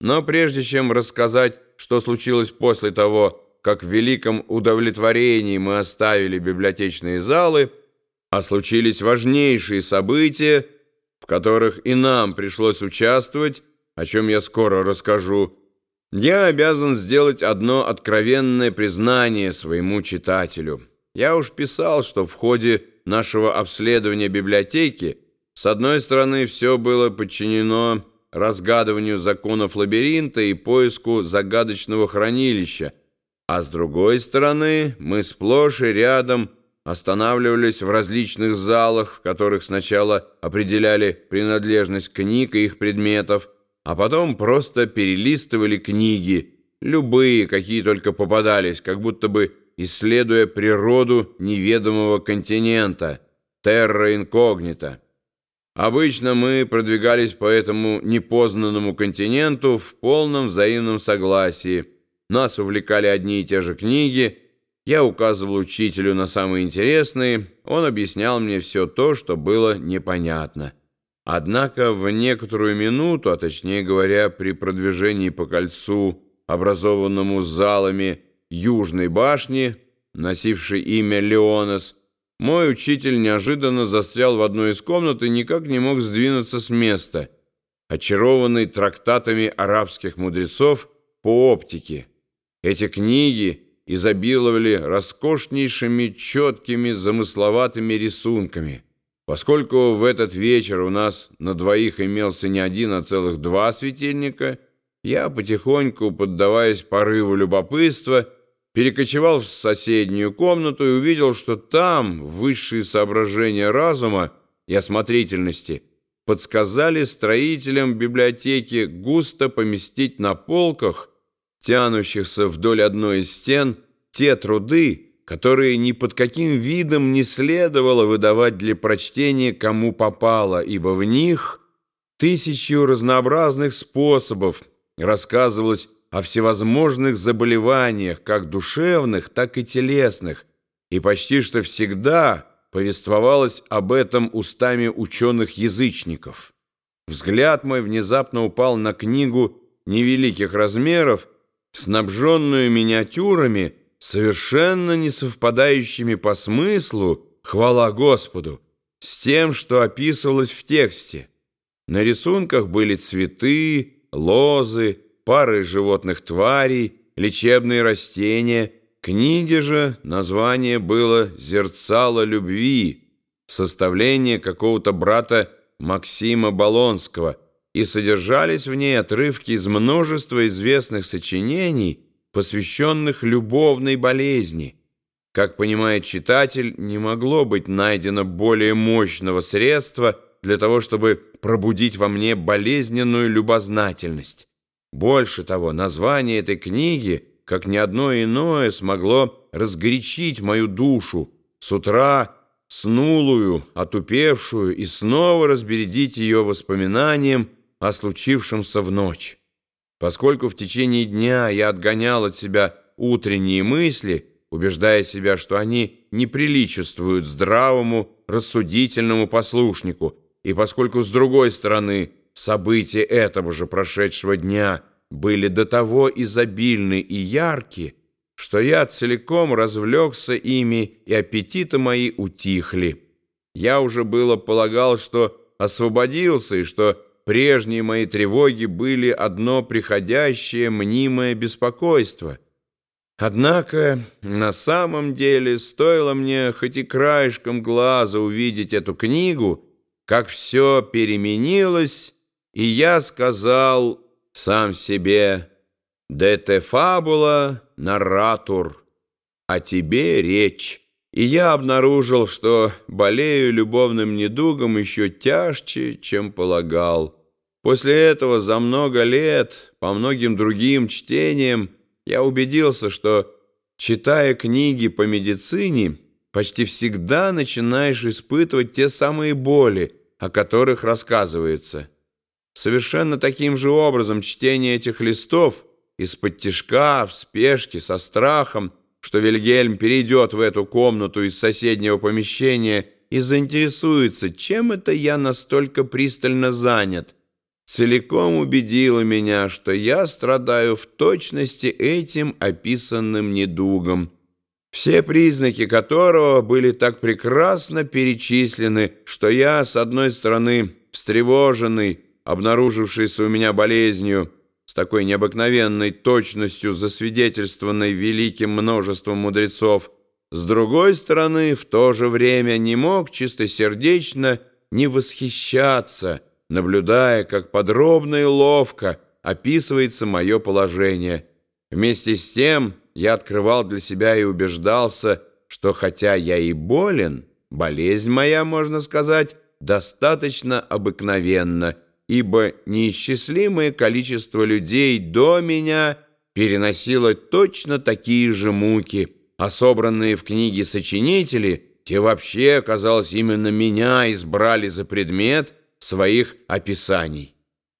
Но прежде чем рассказать, что случилось после того, как в великом удовлетворении мы оставили библиотечные залы, а случились важнейшие события, в которых и нам пришлось участвовать, о чем я скоро расскажу, я обязан сделать одно откровенное признание своему читателю. Я уж писал, что в ходе нашего обследования библиотеки с одной стороны все было подчинено разгадыванию законов лабиринта и поиску загадочного хранилища, а с другой стороны мы сплошь и рядом останавливались в различных залах, в которых сначала определяли принадлежность книг и их предметов, а потом просто перелистывали книги, любые, какие только попадались, как будто бы исследуя природу неведомого континента, терра инкогнита. Обычно мы продвигались по этому непознанному континенту в полном взаимном согласии. Нас увлекали одни и те же книги, я указывал учителю на самые интересные, он объяснял мне все то, что было непонятно. Однако в некоторую минуту, а точнее говоря, при продвижении по кольцу, образованному залами Южной башни, носившей имя Леонес, мой учитель неожиданно застрял в одной из комнат и никак не мог сдвинуться с места, очарованный трактатами арабских мудрецов по оптике. Эти книги изобиловали роскошнейшими, четкими, замысловатыми рисунками. Поскольку в этот вечер у нас на двоих имелся не один, а целых два светильника, я потихоньку, поддаваясь порыву любопытства, перекочевал в соседнюю комнату и увидел, что там высшие соображения разума и осмотрительности подсказали строителям библиотеки густо поместить на полках, тянущихся вдоль одной из стен, те труды, которые ни под каким видом не следовало выдавать для прочтения кому попало, ибо в них тысячью разнообразных способов рассказывалось о всевозможных заболеваниях, как душевных, так и телесных, и почти что всегда повествовалось об этом устами ученых-язычников. Взгляд мой внезапно упал на книгу невеликих размеров, снабженную миниатюрами, совершенно не совпадающими по смыслу, хвала Господу, с тем, что описывалось в тексте. На рисунках были цветы, лозы, пары животных тварей, лечебные растения. Книги же название было «Зерцало любви», составление какого-то брата Максима Болонского, и содержались в ней отрывки из множества известных сочинений, посвященных любовной болезни. Как понимает читатель, не могло быть найдено более мощного средства для того, чтобы пробудить во мне болезненную любознательность. Больше того, название этой книги, как ни одно иное, смогло разгорячить мою душу, с утра снулую, отупевшую, и снова разбередить ее воспоминанием о случившемся в ночь. Поскольку в течение дня я отгонял от себя утренние мысли, убеждая себя, что они не приличествуют здравому, рассудительному послушнику, и поскольку, с другой стороны, События этого же прошедшего дня были до того изобильны и ярки, что я целиком развлекся ими, и аппетиты мои утихли. Я уже было полагал, что освободился, и что прежние мои тревоги были одно приходящее мнимое беспокойство. Однако на самом деле стоило мне хоть и краешком глаза увидеть эту книгу, как все переменилось, и я сказал сам себе «De te fabula narratur», «О тебе речь». И я обнаружил, что болею любовным недугом еще тяжче, чем полагал. После этого за много лет, по многим другим чтениям, я убедился, что, читая книги по медицине, почти всегда начинаешь испытывать те самые боли, о которых рассказывается. Совершенно таким же образом чтение этих листов из-под тишка, в спешке, со страхом, что Вильгельм перейдет в эту комнату из соседнего помещения и заинтересуется, чем это я настолько пристально занят. целиком убедила меня, что я страдаю в точности этим описанным недугом, все признаки которого были так прекрасно перечислены, что я, с одной стороны, встревоженный, обнаружившийся у меня болезнью, с такой необыкновенной точностью, засвидетельствованной великим множеством мудрецов, с другой стороны, в то же время не мог чистосердечно не восхищаться, наблюдая, как подробно и ловко описывается мое положение. Вместе с тем я открывал для себя и убеждался, что хотя я и болен, болезнь моя, можно сказать, достаточно обыкновенна, ибо неисчислимое количество людей до меня переносило точно такие же муки, а собранные в книге сочинители, те вообще, казалось, именно меня избрали за предмет своих описаний.